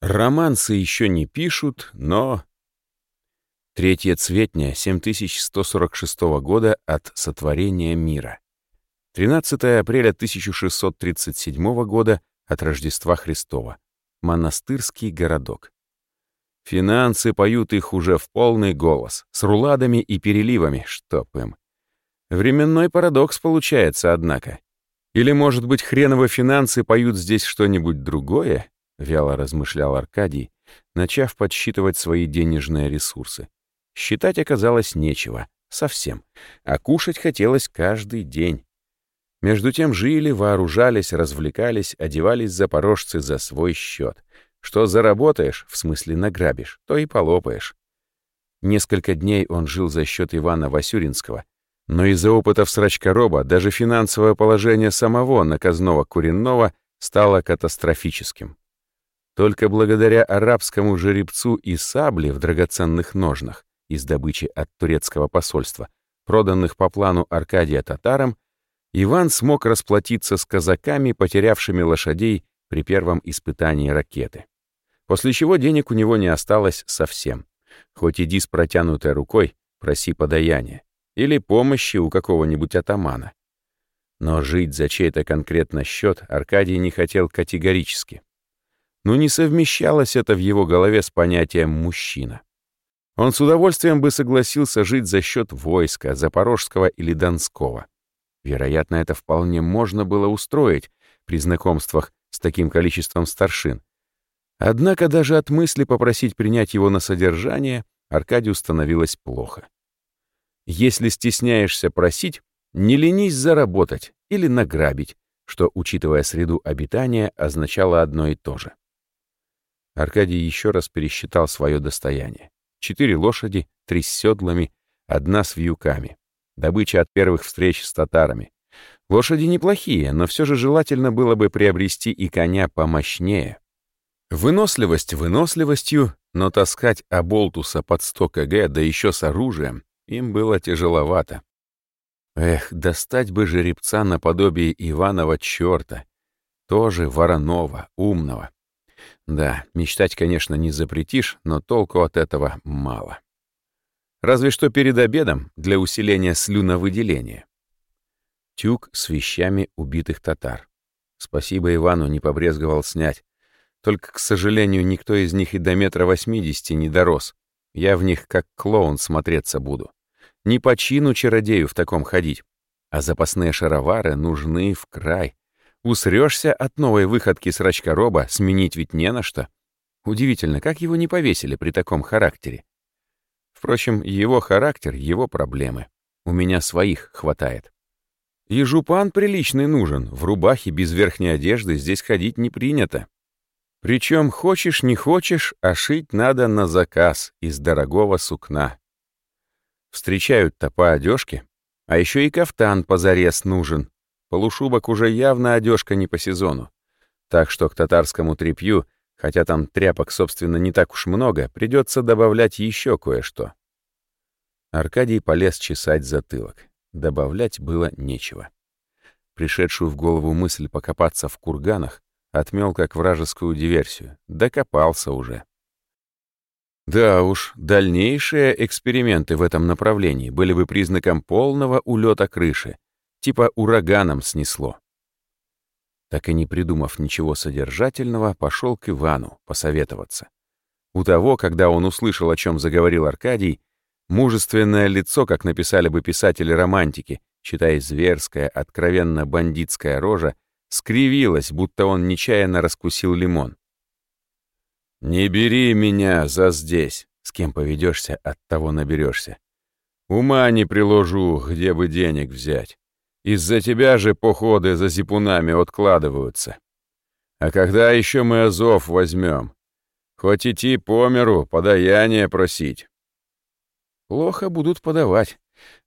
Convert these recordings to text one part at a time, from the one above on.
Романсы еще не пишут, но... Третье цветня 7146 года от сотворения мира. 13 апреля 1637 года от Рождества Христова. Монастырский городок. Финансы поют их уже в полный голос, с руладами и переливами, чтоб им. Временной парадокс получается, однако. Или, может быть, хреново финансы поют здесь что-нибудь другое? Вяло размышлял Аркадий, начав подсчитывать свои денежные ресурсы. Считать оказалось нечего, совсем, а кушать хотелось каждый день. Между тем жили, вооружались, развлекались, одевались запорожцы за свой счет. Что заработаешь, в смысле награбишь, то и полопаешь. Несколько дней он жил за счет Ивана Васюринского, но из-за опытов срачкороба даже финансовое положение самого наказного Куренного стало катастрофическим. Только благодаря арабскому жеребцу и сабле в драгоценных ножнах из добычи от турецкого посольства, проданных по плану Аркадия татарам, Иван смог расплатиться с казаками, потерявшими лошадей при первом испытании ракеты. После чего денег у него не осталось совсем. Хоть иди с протянутой рукой, проси подаяния. Или помощи у какого-нибудь атамана. Но жить за чей-то конкретно счет Аркадий не хотел категорически. Но не совмещалось это в его голове с понятием «мужчина». Он с удовольствием бы согласился жить за счет войска, запорожского или донского. Вероятно, это вполне можно было устроить при знакомствах с таким количеством старшин. Однако даже от мысли попросить принять его на содержание Аркадию становилось плохо. Если стесняешься просить, не ленись заработать или награбить, что, учитывая среду обитания, означало одно и то же. Аркадий еще раз пересчитал свое достояние. Четыре лошади, три с седлами, одна с вьюками. Добыча от первых встреч с татарами. Лошади неплохие, но все же желательно было бы приобрести и коня помощнее. Выносливость выносливостью, но таскать оболтуса под 100 кг, да еще с оружием, им было тяжеловато. Эх, достать бы жеребца наподобие Иванова черта, тоже Воронова, умного. Да, мечтать, конечно, не запретишь, но толку от этого мало. Разве что перед обедом для усиления слюновыделения. Тюк с вещами убитых татар. Спасибо Ивану не побрезговал снять. Только, к сожалению, никто из них и до метра восьмидесяти не дорос. Я в них как клоун смотреться буду. Не по чину чародею в таком ходить. А запасные шаровары нужны в край. Усрёшься от новой выходки срачкороба, сменить ведь не на что. Удивительно, как его не повесили при таком характере. Впрочем, его характер — его проблемы. У меня своих хватает. И жупан приличный нужен, в рубахе без верхней одежды здесь ходить не принято. Причем хочешь не хочешь, а шить надо на заказ из дорогого сукна. Встречают-то по одежке, а еще и кафтан позарез нужен. Полушубок уже явно одежка не по сезону. Так что к татарскому тряпью Хотя там тряпок, собственно, не так уж много, придется добавлять еще кое-что. Аркадий полез чесать затылок. Добавлять было нечего. Пришедшую в голову мысль покопаться в курганах отмел как вражескую диверсию. Докопался уже. Да уж, дальнейшие эксперименты в этом направлении были бы признаком полного улета крыши, типа ураганом снесло. Так и не придумав ничего содержательного, пошел к Ивану посоветоваться. У того, когда он услышал, о чем заговорил Аркадий, мужественное лицо, как написали бы писатели-романтики, читая зверская, откровенно бандитская рожа, скривилась, будто он нечаянно раскусил лимон. «Не бери меня за здесь, с кем поведешься, от того наберешься. Ума не приложу, где бы денег взять. Из-за тебя же походы за зипунами откладываются. А когда еще мы Азов возьмем? Хоть идти по миру, подаяние просить. Плохо будут подавать.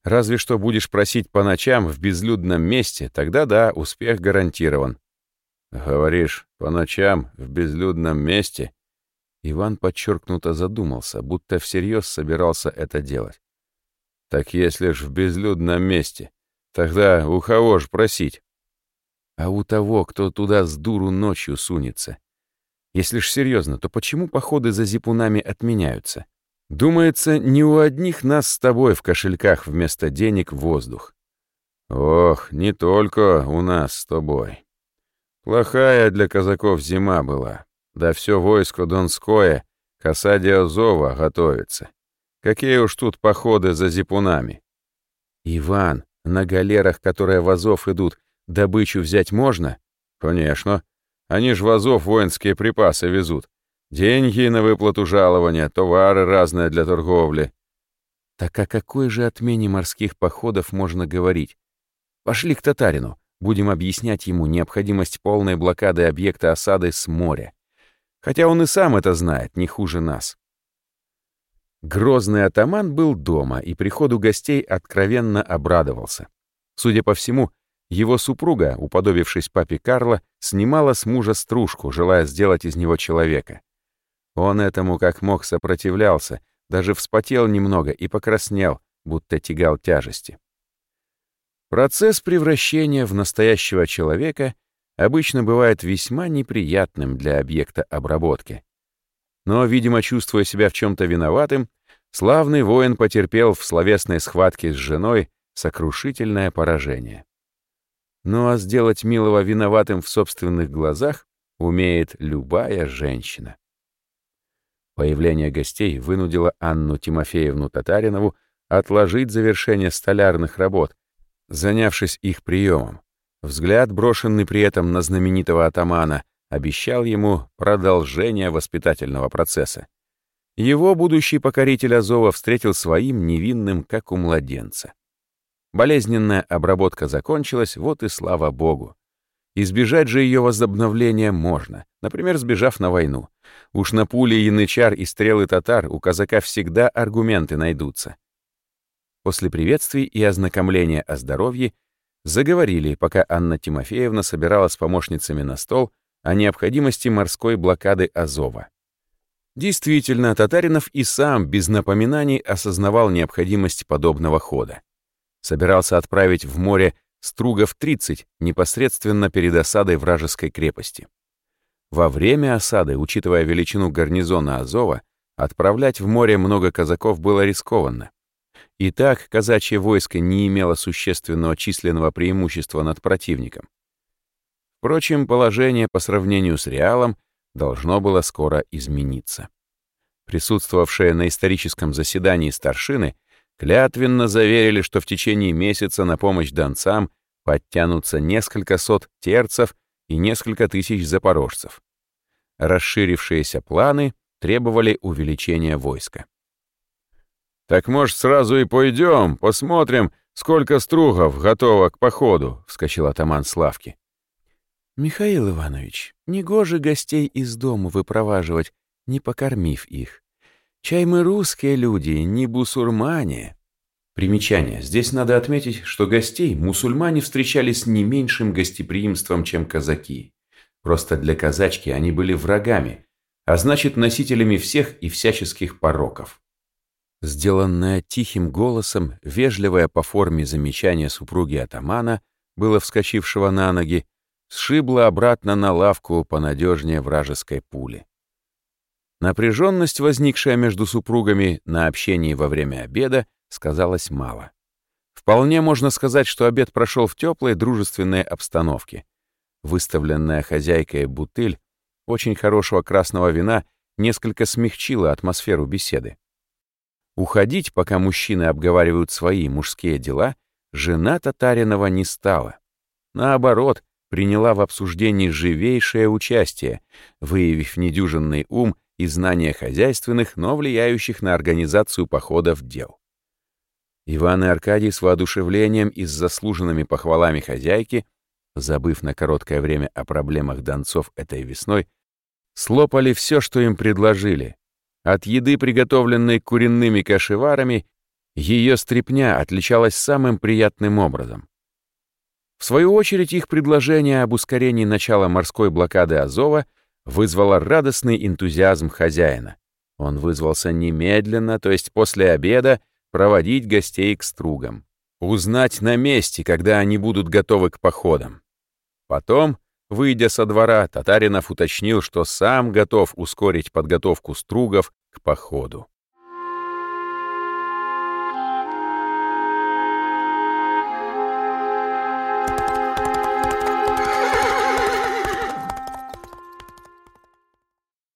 Разве что будешь просить по ночам в безлюдном месте, тогда да, успех гарантирован. Говоришь, по ночам в безлюдном месте? Иван подчеркнуто задумался, будто всерьез собирался это делать. Так если ж в безлюдном месте, Тогда у кого ж просить? А у того, кто туда с дуру ночью сунется. Если ж серьезно, то почему походы за зипунами отменяются? Думается, не у одних нас с тобой в кошельках вместо денег воздух. Ох, не только у нас с тобой. Плохая для казаков зима была. Да все войско Донское к осаде готовится. Какие уж тут походы за зипунами. Иван, на галерах, которые в Азов идут, добычу взять можно? Конечно. Они ж в Азов воинские припасы везут. Деньги на выплату жалования, товары разные для торговли. Так о какой же отмене морских походов можно говорить? Пошли к татарину, будем объяснять ему необходимость полной блокады объекта осады с моря. Хотя он и сам это знает, не хуже нас. Грозный атаман был дома и приходу гостей откровенно обрадовался. Судя по всему, его супруга, уподобившись папе Карла, снимала с мужа стружку, желая сделать из него человека. Он этому как мог сопротивлялся, даже вспотел немного и покраснел, будто тягал тяжести. Процесс превращения в настоящего человека обычно бывает весьма неприятным для объекта обработки. Но, видимо, чувствуя себя в чем-то виноватым, славный воин потерпел в словесной схватке с женой сокрушительное поражение. Ну а сделать милого виноватым в собственных глазах умеет любая женщина. Появление гостей вынудило Анну Тимофеевну Татаринову отложить завершение столярных работ, занявшись их приемом. Взгляд, брошенный при этом на знаменитого атамана, обещал ему продолжение воспитательного процесса. Его будущий покоритель Азова встретил своим невинным, как у младенца. Болезненная обработка закончилась, вот и слава богу. Избежать же ее возобновления можно, например, сбежав на войну. Уж на пули янычар и стрелы татар у казака всегда аргументы найдутся. После приветствий и ознакомления о здоровье заговорили, пока Анна Тимофеевна собирала с помощницами на стол о необходимости морской блокады Азова. Действительно, Татаринов и сам без напоминаний осознавал необходимость подобного хода. Собирался отправить в море Стругов 30 непосредственно перед осадой вражеской крепости. Во время осады, учитывая величину гарнизона Азова, отправлять в море много казаков было рискованно. И так казачье войско не имело существенного численного преимущества над противником. Впрочем, положение по сравнению с Реалом должно было скоро измениться. Присутствовавшие на историческом заседании старшины клятвенно заверили, что в течение месяца на помощь донцам подтянутся несколько сот терцев и несколько тысяч запорожцев. Расширившиеся планы требовали увеличения войска. «Так, может, сразу и пойдем, посмотрим, сколько стругов готово к походу», — вскочил атаман Славки. «Михаил Иванович, негоже гостей из дома выпроваживать, не покормив их. Чай мы русские люди, не бусурмане». Примечание. Здесь надо отметить, что гостей мусульмане встречали с не меньшим гостеприимством, чем казаки. Просто для казачки они были врагами, а значит носителями всех и всяческих пороков. Сделанное тихим голосом, вежливое по форме замечание супруги атамана, было вскочившего на ноги, сшибло обратно на лавку понадежнее вражеской пули. Напряженность, возникшая между супругами на общении во время обеда, сказалось мало. Вполне можно сказать, что обед прошел в теплой дружественной обстановке. Выставленная хозяйкой бутыль очень хорошего красного вина несколько смягчила атмосферу беседы. Уходить, пока мужчины обговаривают свои мужские дела, жена Татаринова не стала. Наоборот, приняла в обсуждении живейшее участие, выявив недюжинный ум и знания хозяйственных, но влияющих на организацию походов дел. Иван и Аркадий с воодушевлением и с заслуженными похвалами хозяйки, забыв на короткое время о проблемах донцов этой весной, слопали все, что им предложили. От еды, приготовленной куренными кашеварами, ее стрепня отличалась самым приятным образом. В свою очередь, их предложение об ускорении начала морской блокады Азова вызвало радостный энтузиазм хозяина. Он вызвался немедленно, то есть после обеда, проводить гостей к стругам, узнать на месте, когда они будут готовы к походам. Потом Выйдя со двора, Татаринов уточнил, что сам готов ускорить подготовку стругов к походу.